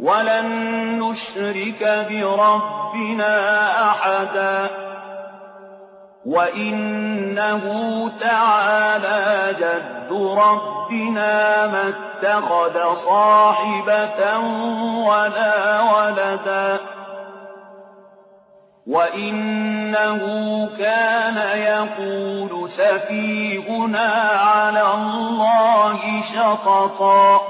ولن نشرك بربنا أحدا وإنه تعالى جد ربنا ما اتخذ صاحبة ولا ولدا وإنه كان يقول سفيهنا على الله شططا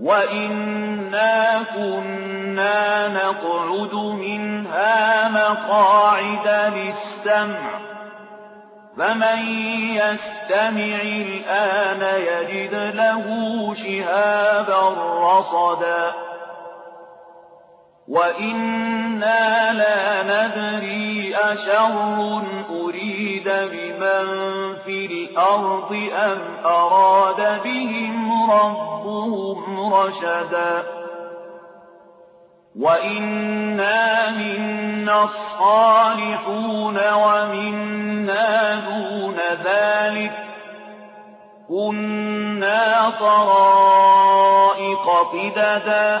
وَإِنَّا كُنَّا نَقْعُدُ مِنْهَا مَقَاعِدَ لِلسَّمْعِ ۖ فَمَن يَسْتَمِعِ الْآنَ يَجِدْ لَهُ شِهَابًا رَّصَدًا وَإِنَّا لَا نَدْرِي أَشَرٌّ أُرِيدَ بِمَن فِي الْأَرْضِ أَمْ أَرَادَ بِهِمْ رَبُّهُمْ رَشَدًا وَإِنَّا مِنَّا الصَّالِحُونَ وَمِنَّا دُونَ ذَٰلِكَ ۖ كُنَّا طَرَائِقَ قِدَدًا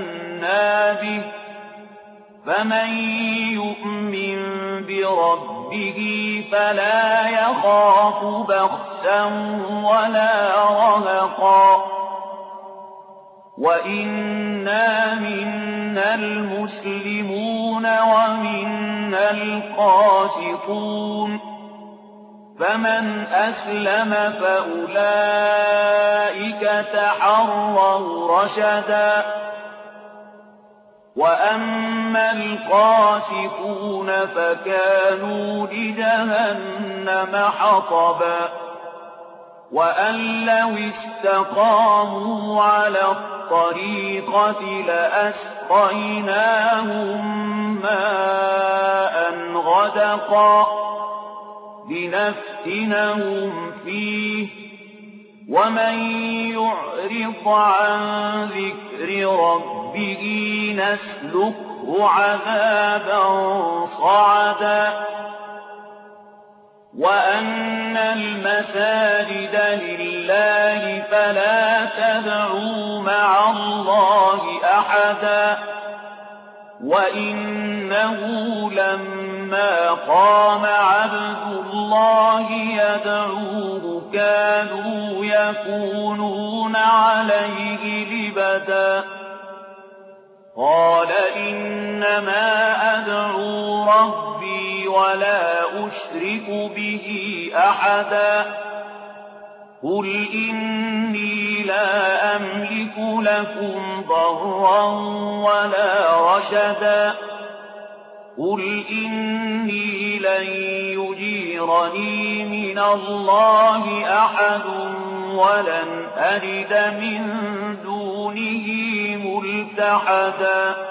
فَمَن يُؤْمِن بِرَبِّهِ فَلَا يَخَافُ بَخْسًا وَلَا رَهَقًا وَإِنَّا مِنَّا الْمُسْلِمُونَ وَمِنَّا الْقَاسِطُونَ ۖ فَمَنْ أَسْلَمَ فَأُولَٰئِكَ تَحَرَّوْا رَشَدًا وَأَمَّا الْقَاسِطُونَ فَكَانُوا لِجَهَنَّمَ حَطَبًا وَأَن لَّوِ اسْتَقَامُوا عَلَى الطَّرِيقَةِ لَأَسْقَيْنَاهُم مَّاءً غَدَقًا لِّنَفْتِنَهُمْ فِيهِ ۚ وَمَن يُعْرِضْ عَن ذِكْرِ رَبِّهِ نَسْلُكْهُ عَذَابًا صَعَدًا وَأَنَّ الْمَسَاجِدَ لِلَّهِ فَلَا تَدْعُوا مَعَ اللَّهِ أَحَدًا ۚ وَإِنَّهُ لَمَّا قَامَ عَبْدُ اللَّهِ يَدْعُوهُ كَانُوا يَكُونُونَ عَلَيْهِ لِبَدًا أُشْرِكُ بِهِ أَحَدًا قُلْ إِنِّي لَا أَمْلِكُ لَكُمْ ضَرًّا وَلَا رَشَدًا قُلْ إِنِّي لَن يُجِيرَنِي مِنَ اللَّهِ أَحَدٌ وَلَنْ أَجِدَ مِن دُونِهِ مُلْتَحَدًا